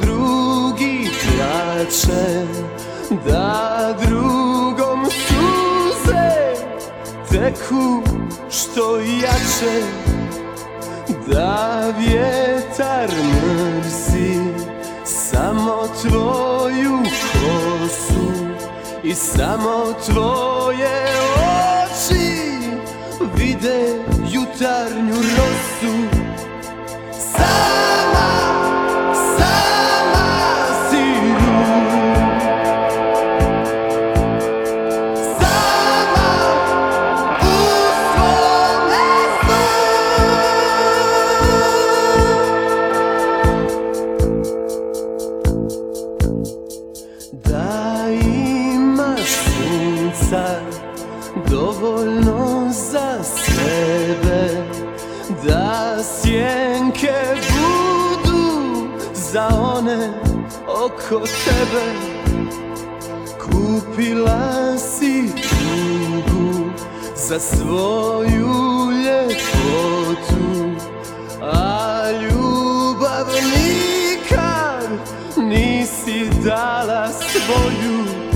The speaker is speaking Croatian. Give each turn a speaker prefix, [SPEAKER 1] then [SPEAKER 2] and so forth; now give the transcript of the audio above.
[SPEAKER 1] drugi plače Da drugom suze teku što jače. Da vjetar mrzi samo tvoju kosu I samo tvoje oči vide jutarnju rosu. Sama, sunca dovoljno za sebe Da sjenke budu za one oko tebe. Kupila si tugu za svoju ljepotu A ljubav nikad nisi dala svoju